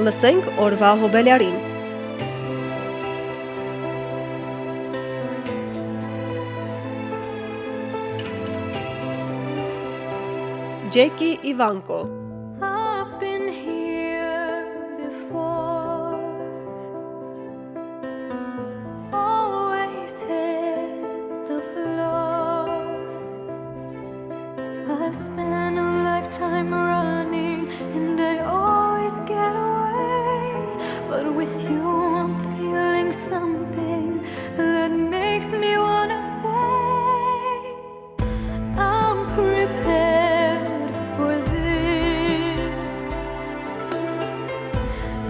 Լսենք օրվա հոբելարին։ Ջեկի Իվանկո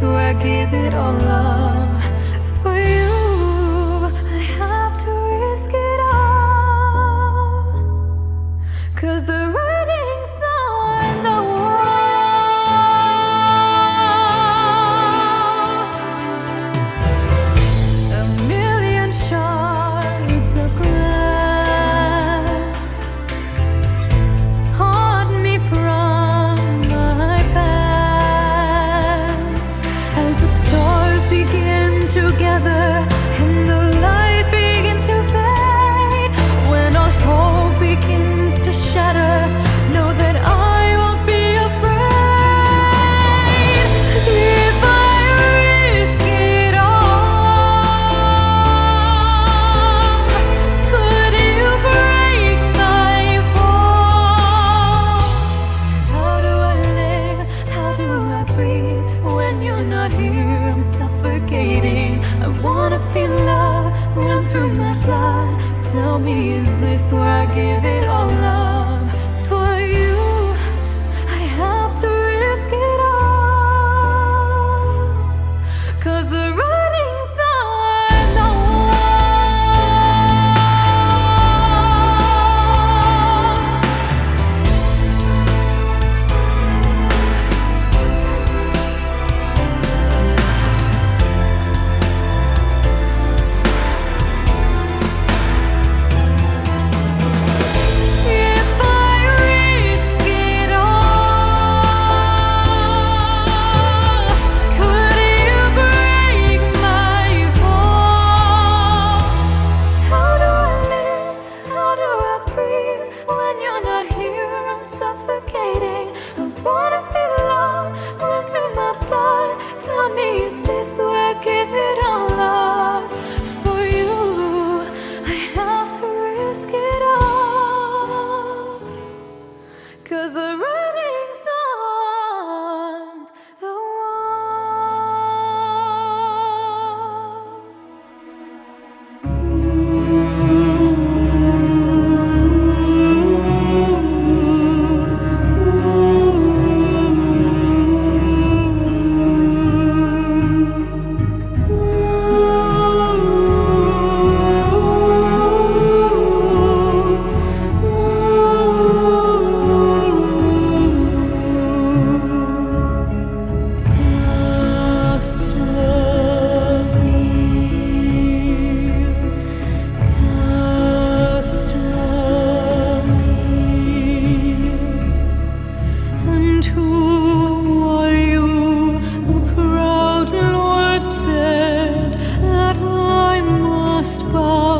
swear, give it all up.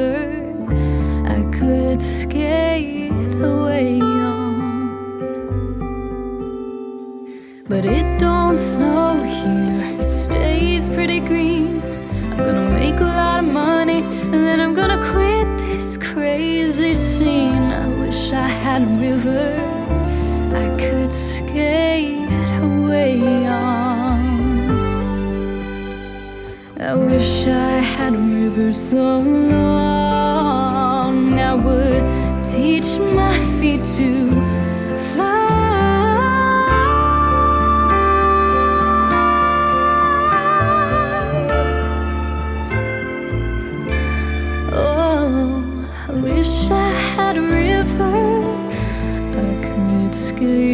I could skate away on. But it don't snow here, it stays pretty green. I'm gonna make a lot of money and then I'm gonna quit this crazy scene. I wish I had a river I could skate away on. I wish I had a river so long I would teach my feet to fly. Oh, I wish I had a river I could skate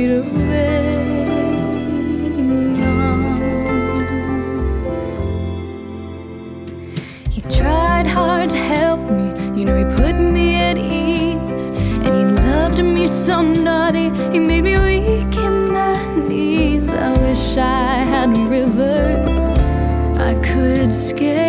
me so naughty, he made me weak in the knees. I wish I had a river I could skate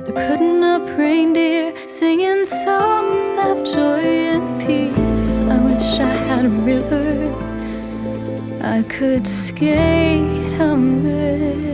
They're putting up reindeer, singing songs of joy and peace. I wish I had a river I could skate on.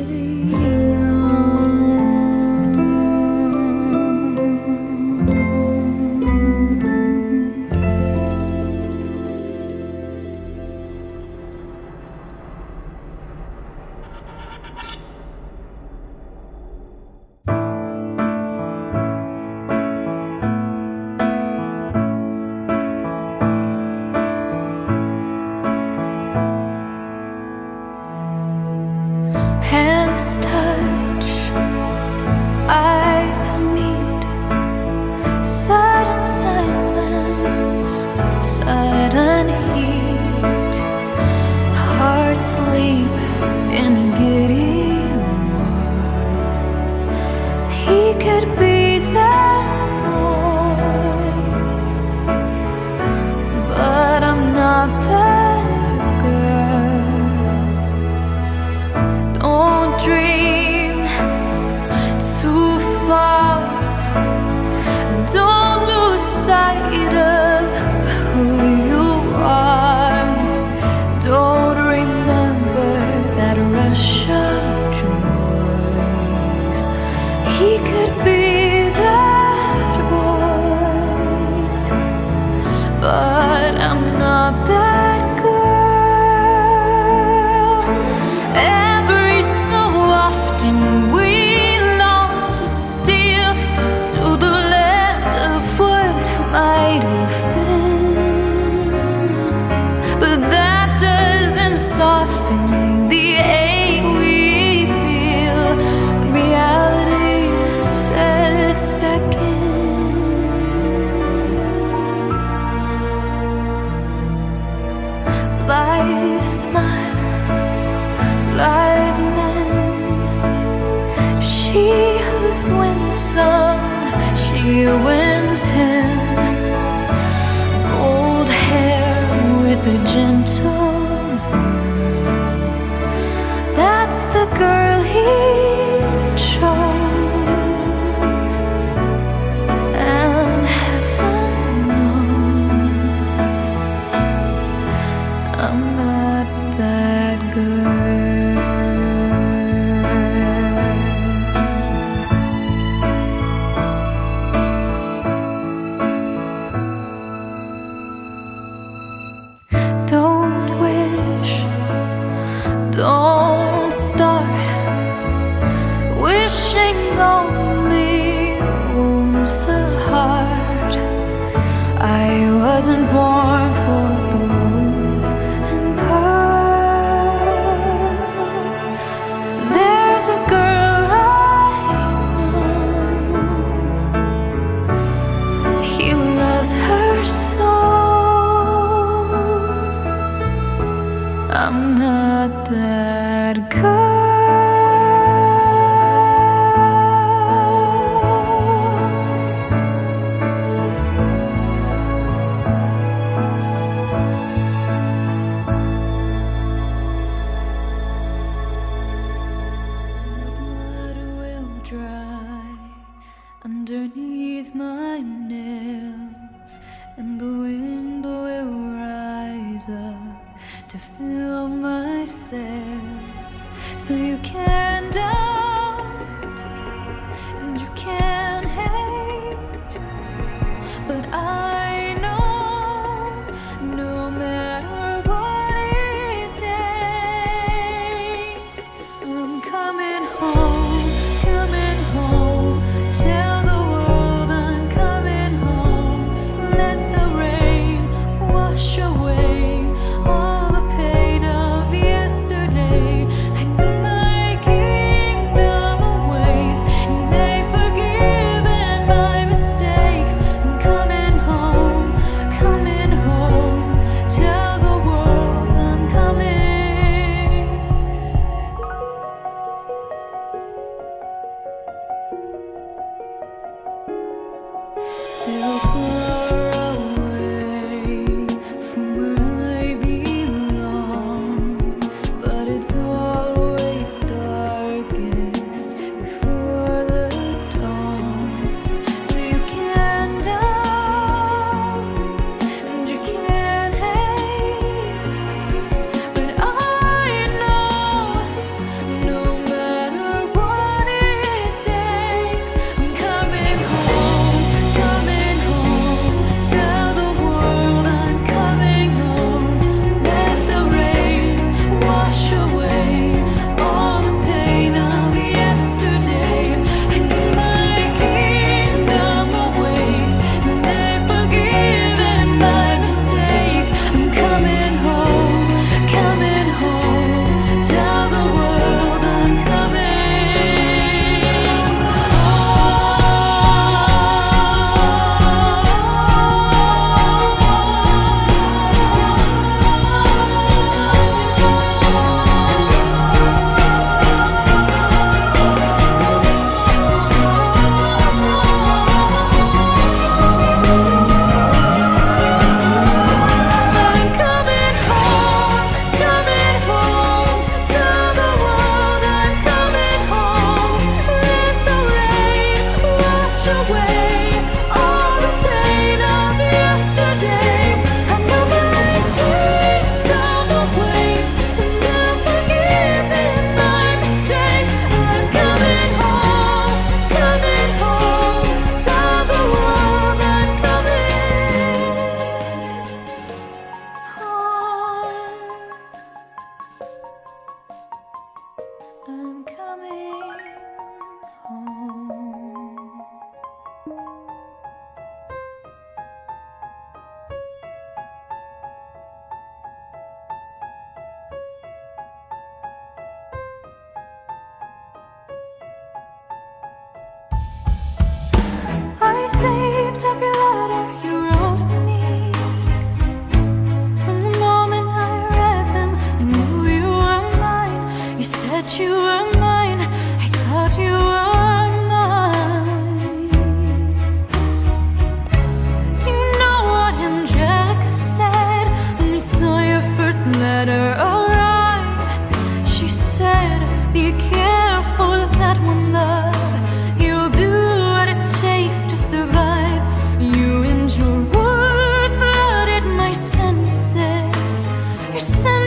Wins him. Gold hair with a gentle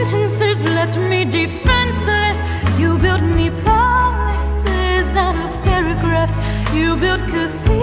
sentences left me defenseless. You built me palaces out of paragraphs. You built cathedrals.